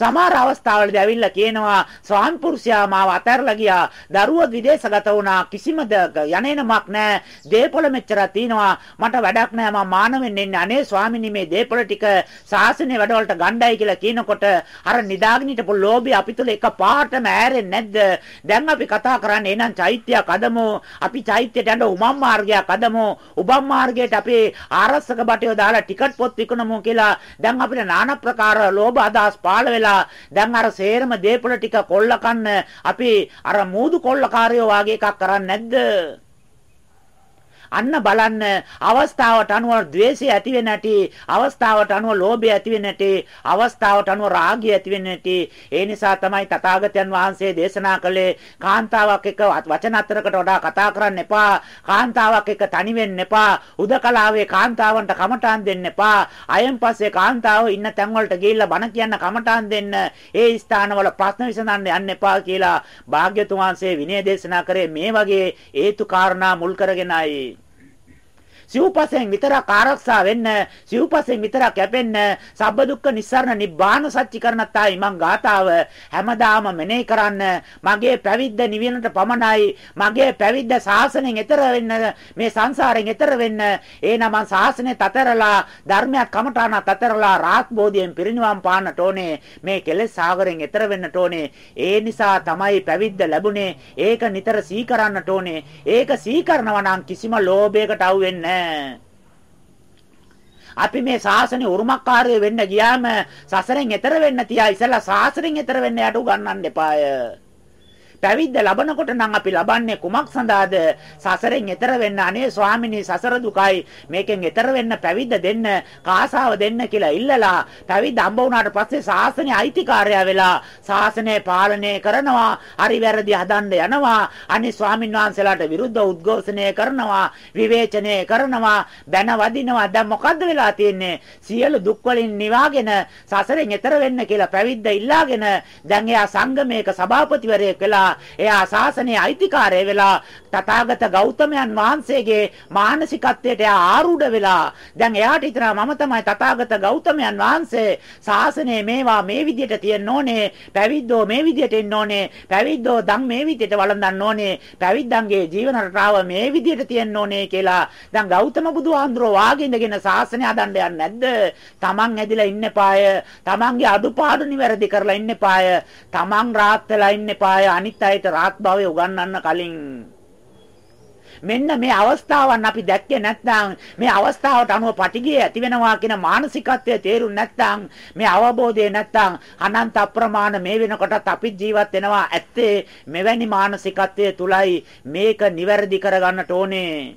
S1: සමහර අවස්ථාවලදී ඇවිල්ලා කියනවා ස්වාමි පුරුෂයා මාව අතහැරලා ගියා. දරුවෝ විදේශගත වුණා. කිසිම යන්නේනමක් නැහැ. දේපොළ මෙච්චරක් තියෙනවා. මට වැඩක් නැහැ. මම මානවෙන් එන්නේ. අනේ ස්වාමිනී මේ දේපොළ ටික සාසනේ වැඩවලට ගණ්ඩායි කියලා කියනකොට අර නිදාගෙන හිටපු ලෝභය අපි තුල එක පාටම ඈරෙන්නේ නැද්ද? දැන් අපි කතා කරන්නේ එහෙනම් චෛත්‍යයක් අදමු. අපි චෛත්‍යයට යන උමම් මාර්ගයක් අදමු. උබම් මාර්ගයට අපි ආරස්සක බටයෝ දාලා ටිකට් පොත් විකුණමු කියලා දැන් අපිට নানা ප්‍රකාර ලෝභ අදහස් පාළ වෙලා වෙලා දැන් අර සේරම දේපොළ ටික කොල්ල කන්න අපි අර මූදු කොල්ලකාරයෝ වාගේ එකක් කරන්නේ නැද්ද? අන්න බලන්න අවස්ථාවට අනුව ද්වේෂය ඇති වෙන හැටි අවස්ථාවට අනුව ලෝභය ඇති වෙන හැටි අවස්ථාවට අනුව රාගය ඇති වෙන හැටි ඒ නිසා තමයි තථාගතයන් වහන්සේ දේශනා කළේ කාන්තාවක් එක්ක වචන අතරකට වඩා කතා කරන්න එපා. කාන්තාවක් එක්ක තනි වෙන්න එපා. උදකලාවේ කාන්තාවන්ට කමටහන් දෙන්න එපා. අයන් පස්සේ කාන්තාව ඉන්න තැන් වලට ගිහිල්ලා බණ කියන්න කමටහන් දෙන්න. ඒ ස්ථානවල ප්‍රශ්න විසඳන්න යන්න එපා කියලා භාග්‍යතුන් වහන්සේ විනය දේශනා කරේ. මේ වගේ හේතු කාරණා මුල් කරගෙනයි. සිව්පසෙන් විතරක් ආරක්ෂා වෙන්න සිව්පසෙන් විතරක් කැපෙන්න සබ්බ දුක්ඛ නිස්සාරණ නිබ්බාන සත්‍ය කරණත්තායි මං ගාතාව හැමදාම මෙනෙහි කරන්න. මගේ පැවිද්ද නිවනට පමණයි. මගේ පැවිද්ද සාසනෙන් එතර වෙන්න මේ සංසාරයෙන් එතර වෙන්න. එනම සාසනේ තතරලා ධර්මයක් කමඨාන තතරලා රාත් බෝධියෙන් පිරිනිවන් පාන්නට ඕනේ. මේ කෙලෙස් සාගරයෙන් එතර වෙන්නට ඕනේ. ඒ නිසා තමයි පැවිද්ද ලැබුණේ. ඒක නිතර සීකරන්නට ඕනේ. ඒක සීකරනවා නම් කිසිම ලෝභයකට අවු වෙන්නේ අපි මේ ශාසනය උරුමකාරය වෙන්න ගියාම සසරෙන් එතර වෙන්න තියා ඉතලා ශාසනයෙන් එතර වෙන්න යට උගන්නන්න එපාය. පැවිද්ද ලබනකොට නම් අපි ලබන්නේ කුමක් සඳහාද? සසරෙන් එතර වෙන්න අනේ ස්වාමිනී සසර දුකයි. මේකෙන් එතර වෙන්න පැවිද්ද දෙන්න කාසාව දෙන්න කියලා ඉල්ලලා පැවිද්ද හම්බ වුණාට පස්සේ ශාසනයේ අයිතිකාරයා වෙලා ශාසනය පාලනය කරනවා හරි වැරදි හදන්න යනවා අනේ ස්වාමින් වහන්සේලාට විරුද්ධ උද්ඝෝෂණය කරනවා විවේචනය කරනවා බැන වදිනවා. දැන් මොකද්ද වෙලා තියෙන්නේ? සියලු දුක් වලින් නිවාගෙන සසරෙන් එතර වෙන්න කියලා පැවිද්ද ඉල්ලාගෙන දැන් එයා සංගමයක සභාපතිවරයෙක් වෙලා වෙලා එයා ශාසනයේ අයිතිකාරය වෙලා තථාගත ගෞතමයන් වහන්සේගේ මානසිකත්වයට එයා ආරූඪ වෙලා දැන් එයාට හිතනවා මම තමයි තථාගත ගෞතමයන් වහන්සේ. ශාසනයේ මේවා මේ විදිහට තියෙන්න ඕනේ. පැවිද්දෝ මේ විදිහට ඉන්න ඕනේ. පැවිද්දෝ දන් මේ විදිහට වළඳන්න ඕනේ. පැවිද්දන්ගේ ජීවන රටාව මේ විදිහට තියෙන්න ඕනේ කියලා දැන් ගෞතම බුදුහාඳුරෝ වාගේ ඉඳගෙන ශාසනය හදන්න යන්නේ නැද්ද? තමන් ඇදිලා ඉන්න පාය, තමන්ගේ අඩුපාඩු නිවැරදි කරලා ඉන්න පාය, තමන් රාත් වෙලා ඉන්න පාය අනිත් අයට රාත් භවය උගන්වන්න කලින්? මෙන්න මේ අවස්ථාවන් අපි දැක්කේ නැත්නම් මේ අවස්ථාවට අනුව පටිගිය ඇති වෙනවා කියන මානසිකත්වය තේරුම් නැත්නම් මේ අවබෝධය නැත්නම් අනන්ත අප්‍රමාණ මේ වෙනකොටත් අපි ජීවත් වෙනවා ඇත්තේ මෙවැනි මානසිකත්වය තුලයි. මේක නිවැරදි කරගන්නට ඕනේ.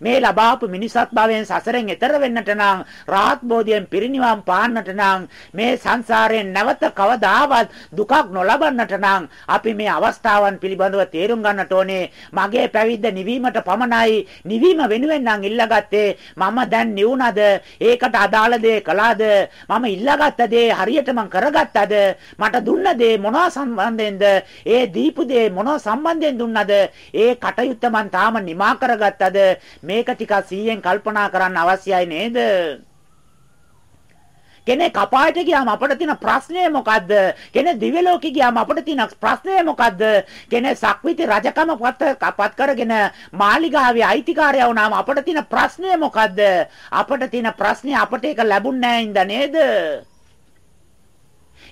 S1: මේ ලබාපු මිනිසත් භවයෙන් සසරෙන් එතර වෙන්නට නම් රාහත් බෝධියෙන් පිරිනිවන් පාන්නට නම් මේ සංසාරයෙන් නැවත කවදාවත් දුකක් නොලබන්නට නම් අපි මේ අවස්ථාවන් පිළිබඳව තේරුම් ගන්නට ඕනේ. මගේ පැවිද්ද නිවීමට පමණයි. නිවීම වෙනුවෙන් නම් ඉල්ලගත්තේ මම දැන් නිවුණද? ඒකට අදාළ දේ කළාද? මම ඉල්ලගත්ත දේ හරියට මම කරගත්තද? මට දුන්න දේ මොනවා සම්බන්ධයෙන්ද? ඒ දීපු දේ මොනවා සම්බන්ධයෙන් දුන්නද? ඒ කටයුත්ත මම තාම නිමා කරගත්තද? මේක ටිකක් 100ෙන් කල්පනා කරන්න අවශ්‍යයි නේද? කෙනෙක් අපායට ගියාම අපිට තියෙන ප්‍රශ්නය මොකද්ද? කෙනෙක් දිව්‍ය ලෝකෙ ගියාම අපිට තියෙන ප්‍රශ්නය මොකද්ද? කෙනෙක් සක්විති රජකම පත් කරගෙන මාලිගාවේ අයිතිකාරයා වුණාම අපිට තියෙන ප්‍රශ්නය මොකද්ද? අපිට තියෙන ප්‍රශ්නේ අපිට ඒක ලැබුණ නැහැ නේද?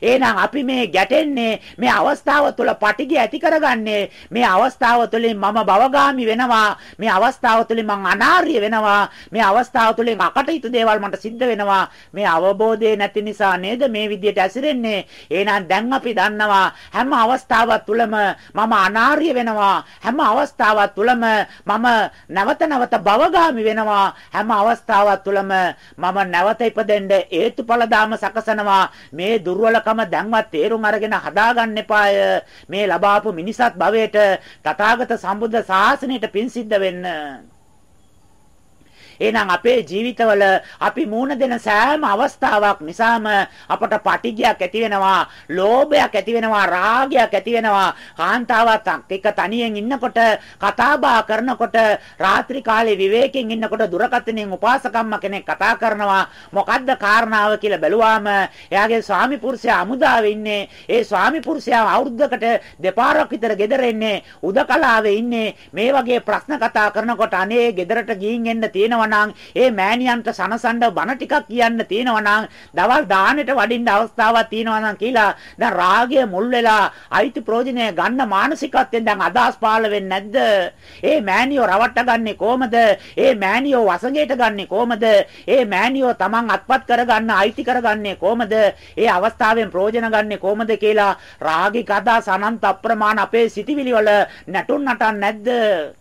S1: එහෙනම් අපි මේ ගැටෙන්නේ මේ අවස්ථාව තුළ පටිගය ඇති කරගන්නේ මේ අවස්ථාව තුළින් මම භවගාමි වෙනවා මේ අවස්ථාව තුළින් මං අනාර්ය වෙනවා මේ අවස්ථාව තුළින් අකටයුතු දේවල් මට සිද්ධ වෙනවා. මේ අවබෝධය නැති නිසා නේද මේ විදියට ඇසිරෙන්නේ? එහෙනම් දැන් අපි දන්නවා හැම අවස්ථාවක් තුළම මම අනාර්ය වෙනවා. හැම අවස්ථාවක් තුළම මම නැවත නැවත භවගාමි වෙනවා. හැම අවස්ථාවක් තුළම මම නැවත ඉපදෙන්න හේතුඵල දාම සකසනවා. මේ දුර්වලක දුර්වලකම දැන්වත් තේරුම් අරගෙන හදාගන්න එපාය. මේ ලබාපු මිනිසත් භවයට තථාගත සම්බුද්ධ ශාසනයට පින් සිද්ධ වෙන්න. එහෙනම් අපේ ජීවිතවල අපි මූණ දෙන සෑම අවස්ථාවක් නිසාම අපට පටිඝයක් ඇති වෙනවා, ලෝභයක් ඇති වෙනවා, රාගයක් ඇති වෙනවා. කාන්තාවත් එක්ක තනියෙන් ඉන්නකොට කතා බහ කරනකොට රාත්‍රී කාලේ විවේකයෙන් ඉන්නකොට දුරකථනයෙන් උපාසකම්ම කෙනෙක් කතා කරනවා. මොකද්ද කාරණාව කියලා බැලුවාම එයාගේ ස්වාමි පුරුෂයා අමුදාවේ ඉන්නේ. ඒ ස්වාමි පුරුෂයා අවුරුද්දකට දෙපාරක් විතර ගෙදර ඉන්නේ. උදකලාවේ ඉන්නේ. මේ වගේ ප්‍රශ්න කතා කරනකොට අනේ ගෙදරට ගිහින් එන්න තියෙනවා නම් ඒ මෑණියන්ට සනසන්න බණ ටිකක් කියන්න තියෙනවා නම් දවල් දානෙට වඩින්න අවස්ථාවක් තියෙනවා නම් කියලා දැන් රාගය මුල් වෙලා අයිති ප්‍රෝජනය ගන්න මානසිකත්වයෙන් දැන් අදහස් පාළ වෙන්නේ නැද්ද? ඒ මෑණියෝ රවට්ට ගන්නෙ කොහමද? ඒ මෑණියෝ වසඟයට ගන්නෙ කොහමද? ඒ මෑණියෝ Taman අත්පත් කරගන්න අයිති කරගන්නේ කොහමද? ඒ අවස්ථාවෙන් ප්‍රෝජන ගන්නෙ කොහමද කියලා රාගික අදහස් අනන්ත අප්‍රමාණ අපේ සිටිවිලි වල නැටුම් නටන්නේ නැද්ද?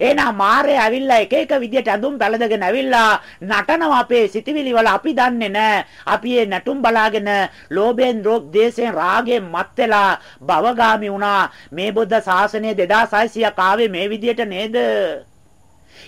S1: එහෙනම් මාරේ ඇවිල්ලා එක එක විදියට ඇඳුම් පැළඳගෙන ඇවිල්ලා නටනවා අපේ සිතවිලි වල අපි දන්නේ නැහැ. අපි ඒ නැටුම් බලාගෙන ලෝභයෙන්, රෝග, දේශයෙන්, රාගයෙන් මත් වෙලා භවගාමි වුණා. මේ බුද්ධ ශාසනය 2600ක් ආවේ මේ විදියට නේද?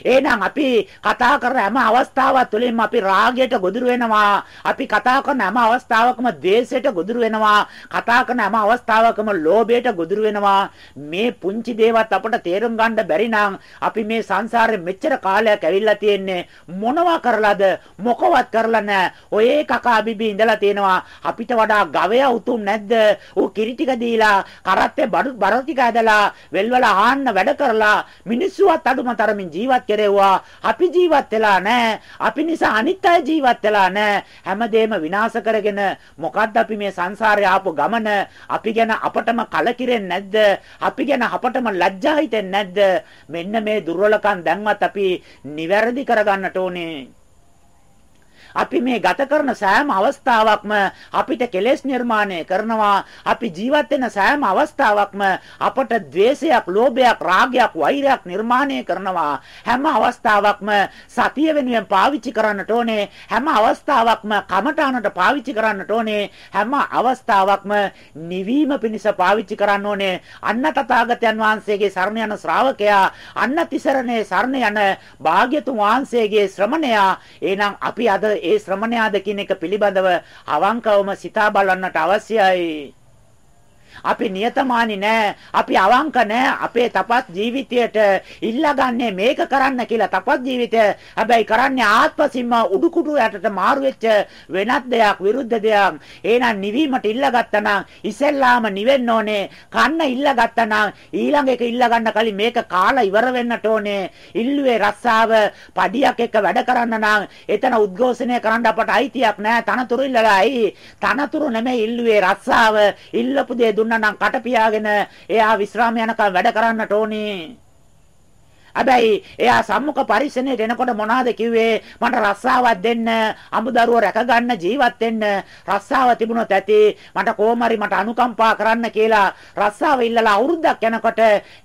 S1: එහෙනම් අපි කතා කරන හැම අවස්ථාවක් තුළින්ම අපි රාගයට ගොදුරු වෙනවා. අපි කතා කරන හැම අවස්ථාවකම ද්වේෂයට ගොදුරු වෙනවා. කතා කරන හැම අවස්ථාවකම ලෝභයට ගොදුරු වෙනවා. මේ පුංචි දේවත් අපට තේරුම් ගන්න බැරි නම් අපි මේ සංසාරේ මෙච්චර කාලයක් ඇවිල්ලා තියෙන්නේ මොනවා කරලාද? මොකවත් කරලා නැහැ. ඔය කකා බිබී ඉඳලා තියෙනවා. අපිට වඩා ගවයා උතුම් නැද්ද? ඌ කිරි ටික දීලා කරත්තේ බඩු බර ටික ඇදලා වෙල්වල ආන්න වැඩ කරලා මිනිස්සුවත් අඩුම තරමින් ජීවත් කෙරෙව්වා. අපි ජීවත් වෙලා නැහැ. අපි නිසා අනිත් අය ජීවත් වෙලා නැහැ. හැමදේම විනාශ කරගෙන මොකද්ද අපි මේ සංසාරේ ආපු ගමන? අපි ගැන අපටම කලකිරෙන්නේ නැද්ද? අපි ගැන අපටම ලැජ්ජා හිතෙන්නේ නැද්ද? මෙන්න මේ දුර්වලකම් දැන්වත් අපි නිවැරදි කරගන්නට ඕනේ. අපි මේ ගත කරන සෑම අවස්ථාවක්ම අපිට කෙලෙස් නිර්මාණය කරනවා. අපි ජීවත් වෙන සෑම අවස්ථාවක්ම අපට द्वේෂයක්, ලෝභයක්, රාගයක්, වෛරයක් නිර්මාණය කරනවා. හැම අවස්ථාවක්ම සතිය වෙනුවෙන් පාවිච්චි කරන්නට ඕනේ. හැම අවස්ථාවක්ම කමඨානට පාවිච්චි කරන්නට ඕනේ. හැම අවස්ථාවක්ම නිවීම පිණිස පාවිච්චි කරන්න ඕනේ. අන්න තථාගතයන් වහන්සේගේ සරණ යන ශ්‍රාවකයා, අන්න තිසරණේ සරණ යන භාග්‍යතුන් වහන්සේගේ ශ්‍රමණයා. එහෙනම් අපි අද ඒ ශ්‍රමණයාද කියන එක පිළිබඳව අවංකවම සිතා බලන්නට අවශ්‍යයි. අපි නියතමානී නෑ. අපි අවංක නෑ. අපේ තපස් ජීවිතයට ඉල්ලගන්නේ මේක කරන්න කියලා තපස් ජීවිතය. හැබැයි කරන්නේ ආත්මසින්ම උඩුකුඩු යටට මාරු වෙච්ච වෙනත් දෙයක් විරුද්ධ දෙයක්. එහෙනම් නිවීමට ඉල්ලගත්තා නම් ඉස්සෙල්ලාම නිවෙන්න ඕනේ. කන්න ඉල්ලගත්තා නම් ඊළඟ එක ඉල්ලගන්න කලින් මේක කාලා ඉවර වෙන්නට ඕනේ. ඉල්ලුවේ රස්සාව පඩියක් එක්ක වැඩ කරන්න නම් එතන උද්ඝෝෂණය කරන්න අපට අයිතියක් නෑ. තනතුරු ඉල්ලලායි. තනතුරු නෙමෙයි ඉල්ලුවේ රස්සාව. ඉල්ලපු දේ දුන්නා නම් කට පියාගෙන එයා විශ්‍රාම යනකම් වැඩ කරන්නට ඕනේ. හැබැයි එයා සම්මුඛ පරිස්සමෙට එනකොට මොනවද කිව්වේ? මට රස්සාවක් දෙන්න, අමුදරුව රැකගන්න ජීවත් වෙන්න රස්සාව තිබුණොත් ඇති. මට කොහොමරි මට අනුකම්පා කරන්න කියලා රස්සාව ඉල්ලලා අවුරුද්දක් යනකොට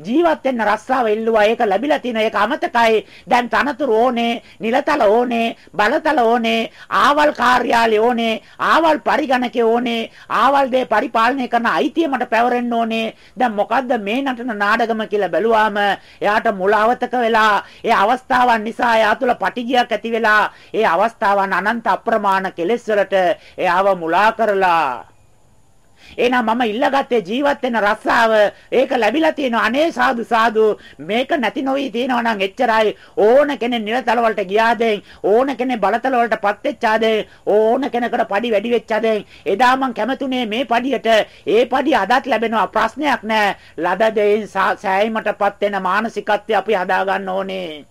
S1: ජීවත් වෙන්න රස්සාව ඉල්ලුවා. ඒක ලැබිලා තියෙන ඒක අමතකයි. දැන් තනතුරු ඕනේ, නිලතල ඕනේ, බලතල ඕනේ, ආවල් කාර්යාලය ඕනේ, ආවල් පරිගණකේ ඕනේ, ආවල් දේ පරිපාලනය කරන අයිතිය මට පැවරෙන්න ඕනේ. දැන් මොකද්ද මේ නටන නාඩගම කියලා බැලුවාම එයාට මුලාව අමතක වෙලා ඒ අවස්ථාවන් නිසා එයා තුළ පටිගියක් ඇති වෙලා ඒ අවස්ථාවන් අනන්ත අප්‍රමාණ කෙලෙස් වලට එයාව මුලා කරලා එහෙනම් මම ඉල්ලගත්තේ ජීවත් වෙන රස්සාව. ඒක ලැබිලා තියෙනවා. අනේ සාදු සාදු. මේක නැති නොවි තියෙනවා නම් එච්චරයි. ඕන කෙනෙක් නිරතල වලට ගියාද ඕන කෙනෙක් බලතල වලටපත් වෙච්චාද ඕන කෙනෙකුට පඩි වැඩි වෙච්චාද එදා මං කැමතුනේ මේ පඩියට. ඒ පඩිය අදත් ලැබෙනවා. ප්‍රශ්නයක් නෑ. ලද දෙයින් සෑයීමටපත් වෙන මානසිකත්වය අපි හදා ගන්න ඕනේ.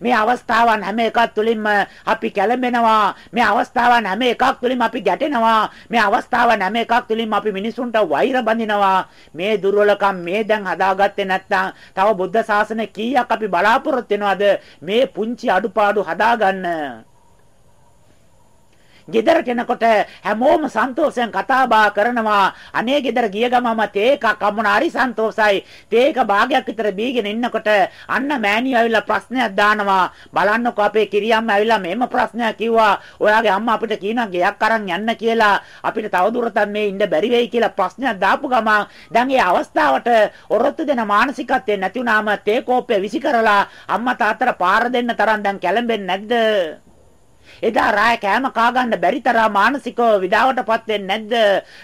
S1: මේ අවස්ථාවන් හැම එකක් තුළින්ම අපි කැළඹෙනවා. මේ අවස්ථාවන් හැම එකක් තුළින්ම අපි ගැටෙනවා. මේ අවස්ථාවන් හැම එකක් තුළින්ම අපි මිනිසුන්ට වෛර බඳිනවා. මේ දුර්වලකම් මේ දැන් හදාගත්තේ නැත්නම් තව බුද්ධ ශාසනය කීයක් අපි බලාපොරොත්තු වෙනවද මේ පුංචි අඩුපාඩු හදාගන්න? ගෙදර කෙනකොට හැමෝම සන්තෝෂයෙන් කතා බහ කරනවා. අනේ ගෙදර ගිය ගමම තේක කම්මන හරි සන්තෝෂයි. තේක භාගයක් විතර බීගෙන ඉන්නකොට අන්න මෑණියෝ ඇවිල්ලා ප්‍රශ්නයක් දානවා. බලන්නකෝ අපේ කිරියම්ම ඇවිල්ලා මෙහෙම ප්‍රශ්නයක් කිව්වා. ඔයාගේ අම්මා අපිට කියනවා ගෙයක් අරන් යන්න කියලා. අපිට තවදුරටත් මේ ඉන්න බැරි වෙයි කියලා ප්‍රශ්නයක් දාපු ගමන් දැන් ඒ අවස්ථාවට ඔරොත්තු දෙන මානසිකත්වය නැති වුනාම තේ කෝප්පය විසි කරලා අම්මා තාත්තට පාර දෙන්න තරම් දැන් කැළඹෙන්නේ නැද්ද? එදා රාය කෑම කා ගන්න බැරි තරම් මානසිකව විඩාවටපත් වෙන්නේ නැද්ද?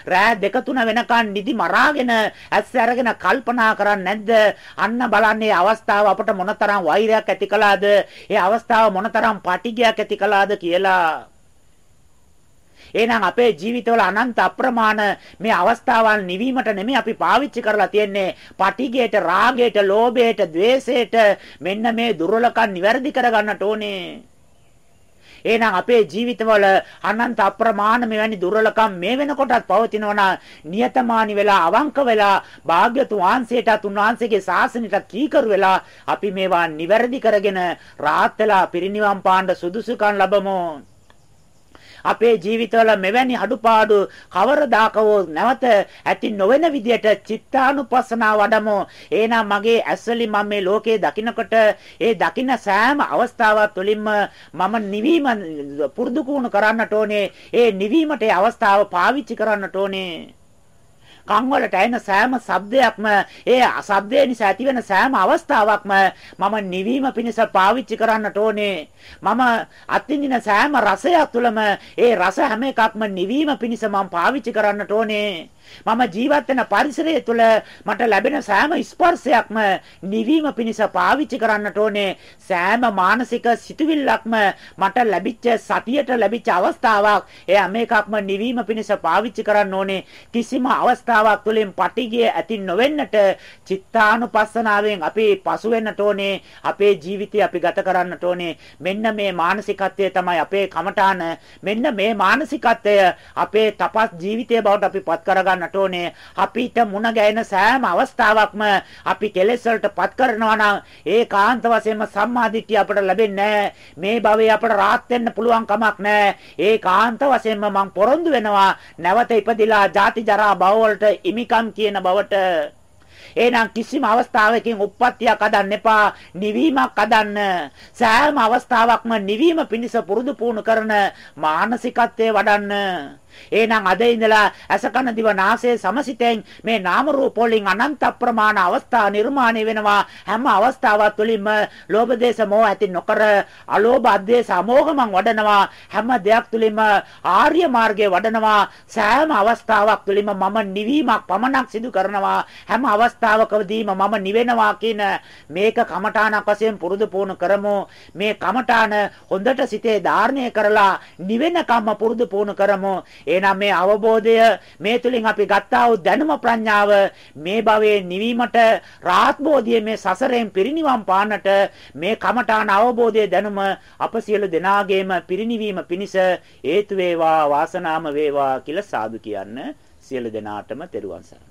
S1: රෑ දෙක තුන වෙනකන් නිදි මරාගෙන ඇස් අරගෙන කල්පනා කරන්නේ නැද්ද? අන්න බලන්නේ අවස්ථාව අපට මොනතරම් වෛරයක් ඇති කළාද? ඒ අවස්ථාව මොනතරම් පටිගයක් ඇති කළාද කියලා එහෙනම් අපේ ජීවිතවල අනන්ත අප්‍රමාණ මේ අවස්ථාවන් නිවීමට නෙමෙයි අපි පාවිච්චි කරලා තියෙන්නේ පටිගයට රාගයට ලෝභයට ద్వේෂයට මෙන්න මේ දුර්වලකම් නිවැරදි කරගන්නට ඕනේ එහෙනම් අපේ ජීවිතවල අනන්ත අප්‍රමාණ මෙවැනි දුර්වලකම් මේ වෙනකොටත් පවතිනවා නියතමානි වෙලා අවංක වෙලා භාග්‍යතුන් වහන්සේටත් උන්වහන්සේගේ ශාසනයටත් කීකරු වෙලා අපි මේවා නිවැරදි කරගෙන රාහත් වෙලා පිරිනිවන් පාන්න සුදුසුකම් ලැබමු. අපේ ජීවිතවල මෙවැනි අඩුපාඩු කවරදාකවෝ නැවත ඇති නොවන විදියට චිත්තානුපස්සනාව වඩමු. එහෙනම් මගේ ඇස්වලින් මම මේ ලෝකේ දකින්නකොට ඒ දකින්න සෑම අවස්ථාවක් තුළින්ම මම නිවීම පුරුදු කරන්නට ඕනේ. ඒ නිවීමට අවස්ථාව පාවිච්චි කරන්නට ඕනේ. කන් වලට ඇෙන සෑම ශබ්දයක්ම ඒ ශබ්දය නිසා ඇතිවෙන සෑම අවස්ථාවක්ම මම නිවීම පිණිස පාවිච්චි කරන්නට ඕනේ. මම අත්විඳින සෑම රසයක් තුළම ඒ රස හැම එකක්ම නිවීම පිණිස මම පාවිච්චි කරන්නට ඕනේ. මම ජීවත් වෙන පරිසරය තුළ මට ලැබෙන සෑම ස්පර්ශයක්ම නිවීම පිණිස පාවිච්චි කරන්නට ඕනේ. සෑම මානසික සිතුවිල්ලක්ම මට ලැබිච්ච සතියට ලැබිච්ච අවස්ථාවක්. ඒ හැම එකක්ම නිවීම පිණිස පාවිච්චි කරන්න ඕනේ. කිසිම අවස්ථාවක් තුළින් පටිගිය ඇති නොවෙන්නට චිත්තානුපස්සනාවෙන් අපි පසු වෙන්නට ඕනේ. අපේ ජීවිතය අපි ගත කරන්නට ඕනේ. මෙන්න මේ මානසිකත්වය තමයි අපේ කමඨාන. මෙන්න මේ මානසිකත්වය අපේ තපස් ජීවිතය බවට අපි පත් කරගන්න කරන්නට ඕනේ. අපිට මුණ ගැහෙන සෑම අවස්ථාවක්ම අපි කෙලෙස් වලටපත් කරනවා නම් ඒකාන්ත වශයෙන්ම සම්මාදිට්ඨිය අපට ලැබෙන්නේ මේ භවයේ අපට rahat වෙන්න පුළුවන් කමක් නැහැ. ඒකාන්ත වශයෙන්ම මං පොරොන්දු වෙනවා. නැවත ඉපදිලා ජාති ජරා භව වලට ඉමිකම් කියන බවට. එහෙනම් කිසිම අවස්ථාවකින් උප්පත්තියක් හදන්න එපා. නිවීමක් හදන්න සෑම අවස්ථාවක්ම නිවීම පිණිස පුරුදු පුහුණු කරන මානසිකත්වයේ වඩන්න. එහෙනම් අද ඉඳලා අසකන දිව නාසය සමසිතෙන් මේ නාම රූප වලින් අනන්ත ප්‍රමාණ අවස්ථා නිර්මාණය වෙනවා. හැම අවස්ථාවක් තුළින්ම ලෝභ දේශ මොහ ඇති නොකර අලෝභ අධේශ අමෝඝමං වඩනවා. හැම දෙයක් තුළින්ම ආර්ය මාර්ගයේ වඩනවා. සෑම අවස්ථාවක් තුළින්ම මම නිවීමක් පමණක් සිදු කරනවා. හැම අවස්ථාවකදීම මම නිවෙනවා කියන මේක කමඨාණක් වශයෙන් පුරුදු පුහුණු කරමු. මේ කමඨාන හොඳට සිතේ ධාරණය කරලා නිවෙනකම්ම පුරුදු පුහුණු කරමු. එහෙනම් මේ අවබෝධය මේ තුලින් අපි ගත්තා වූ දැනුම ප්‍රඥාව මේ භවයේ නිවීමට රාත්බෝධියේ මේ සසරෙන් පිරිනිවන් පාන්නට මේ කමඨාන අවබෝධයේ දැනුම අප සියලු දෙනාගේම පිරිනිවීම පිණිස හේතු වේවා වාසනාම වේවා කියලා සාදු කියන්න සියලු දෙනාටම තෙරුවන් සරණයි.